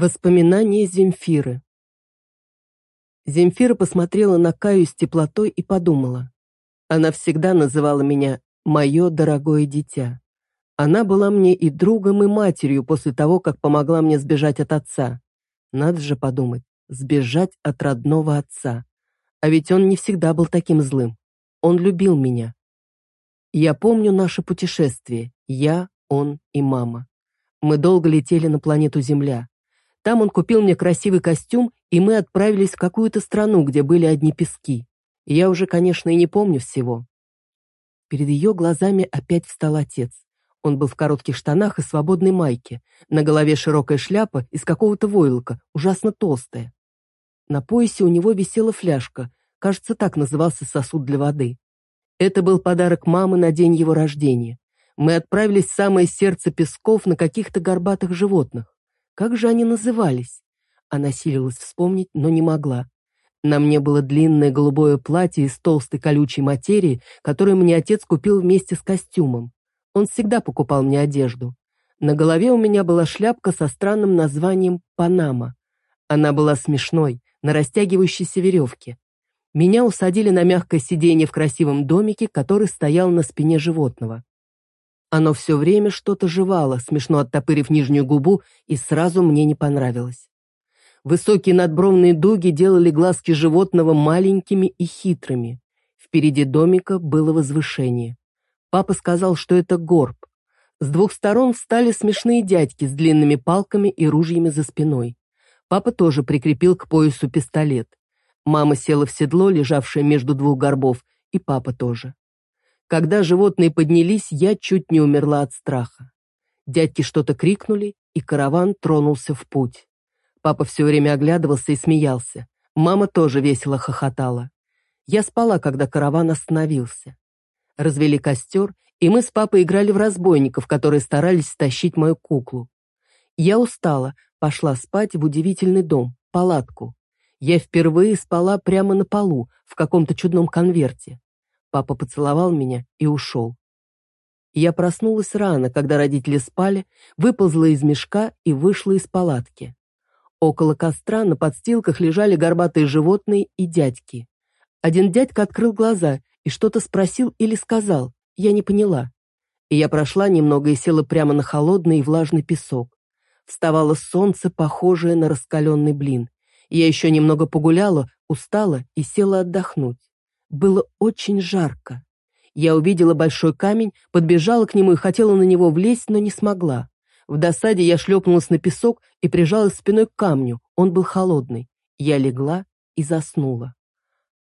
Воспоминания Земфиры Земфира посмотрела на Каю с теплотой и подумала. Она всегда называла меня «моё дорогое дитя». Она была мне и другом, и матерью после того, как помогла мне сбежать от отца. Надо же подумать, сбежать от родного отца. А ведь он не всегда был таким злым. Он любил меня. Я помню наше путешествие. Я, он и мама. Мы долго летели на планету Земля. Там он купил мне красивый костюм, и мы отправились в какую-то страну, где были одни пески. Я уже, конечно, и не помню всего. Перед ее глазами опять встал отец. Он был в коротких штанах и свободной майке. На голове широкая шляпа из какого-то войлока, ужасно толстая. На поясе у него висела фляжка. Кажется, так назывался сосуд для воды. Это был подарок мамы на день его рождения. Мы отправились в самое сердце песков на каких-то горбатых животных. Как же они назывались? Она силилась вспомнить, но не могла. На мне было длинное голубое платье из толстой колючей материи, которое мне отец купил вместе с костюмом. Он всегда покупал мне одежду. На голове у меня была шляпка со странным названием «Панама». Она была смешной, на растягивающейся веревке. Меня усадили на мягкое сиденье в красивом домике, который стоял на спине животного. Оно все время что-то жевало, смешно оттопырив нижнюю губу, и сразу мне не понравилось. Высокие надбровные дуги делали глазки животного маленькими и хитрыми. Впереди домика было возвышение. Папа сказал, что это горб. С двух сторон встали смешные дядьки с длинными палками и ружьями за спиной. Папа тоже прикрепил к поясу пистолет. Мама села в седло, лежавшее между двух горбов, и папа тоже. Когда животные поднялись, я чуть не умерла от страха. Дядьки что-то крикнули, и караван тронулся в путь. Папа все время оглядывался и смеялся. Мама тоже весело хохотала. Я спала, когда караван остановился. Развели костер, и мы с папой играли в разбойников, которые старались стащить мою куклу. Я устала, пошла спать в удивительный дом, палатку. Я впервые спала прямо на полу, в каком-то чудном конверте. Папа поцеловал меня и ушел. Я проснулась рано, когда родители спали, выползла из мешка и вышла из палатки. Около костра на подстилках лежали горбатые животные и дядьки. Один дядька открыл глаза и что-то спросил или сказал, я не поняла. И я прошла немного и села прямо на холодный и влажный песок. Вставало солнце, похожее на раскаленный блин. Я еще немного погуляла, устала и села отдохнуть. Было очень жарко. Я увидела большой камень, подбежала к нему и хотела на него влезть, но не смогла. В досаде я шлепнулась на песок и прижалась спиной к камню. Он был холодный. Я легла и заснула.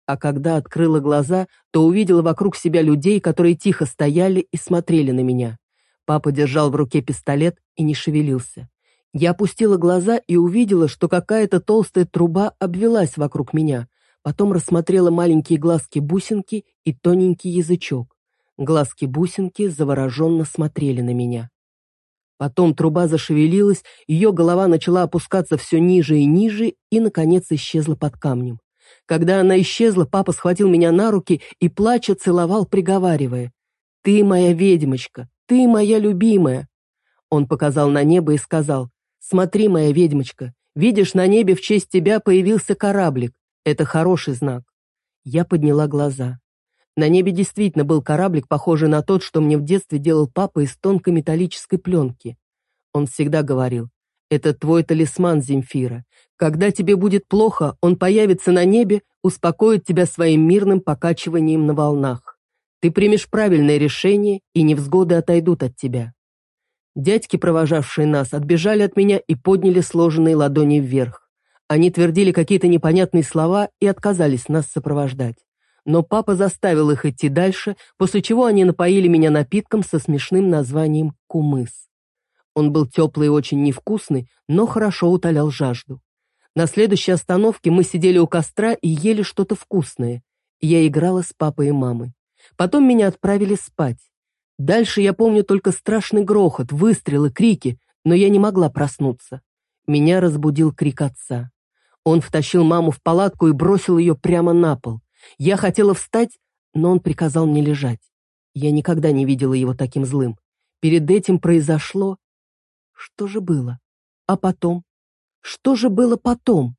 А когда открыла глаза, то увидела вокруг себя людей, которые тихо стояли и смотрели на меня. Папа держал в руке пистолет и не шевелился. Я опустила глаза и увидела, что какая-то толстая труба обвелась вокруг меня, Потом рассмотрела маленькие глазки-бусинки и тоненький язычок. Глазки-бусинки завороженно смотрели на меня. Потом труба зашевелилась, ее голова начала опускаться все ниже и ниже и, наконец, исчезла под камнем. Когда она исчезла, папа схватил меня на руки и, плача, целовал, приговаривая. «Ты моя ведьмочка, ты моя любимая!» Он показал на небо и сказал, «Смотри, моя ведьмочка, видишь, на небе в честь тебя появился кораблик. Это хороший знак. Я подняла глаза. На небе действительно был кораблик, похожий на тот, что мне в детстве делал папа из тонкой металлической пленки. Он всегда говорил, это твой талисман, Земфира. Когда тебе будет плохо, он появится на небе, успокоит тебя своим мирным покачиванием на волнах. Ты примешь правильное решение, и невзгоды отойдут от тебя. Дядьки, провожавшие нас, отбежали от меня и подняли сложенные ладони вверх. Они твердили какие-то непонятные слова и отказались нас сопровождать. Но папа заставил их идти дальше, после чего они напоили меня напитком со смешным названием «кумыс». Он был теплый и очень невкусный, но хорошо утолял жажду. На следующей остановке мы сидели у костра и ели что-то вкусное. Я играла с папой и мамой. Потом меня отправили спать. Дальше я помню только страшный грохот, выстрелы, крики, но я не могла проснуться. Меня разбудил крик отца. Он втащил маму в палатку и бросил ее прямо на пол. Я хотела встать, но он приказал мне лежать. Я никогда не видела его таким злым. Перед этим произошло... Что же было? А потом? Что же было потом?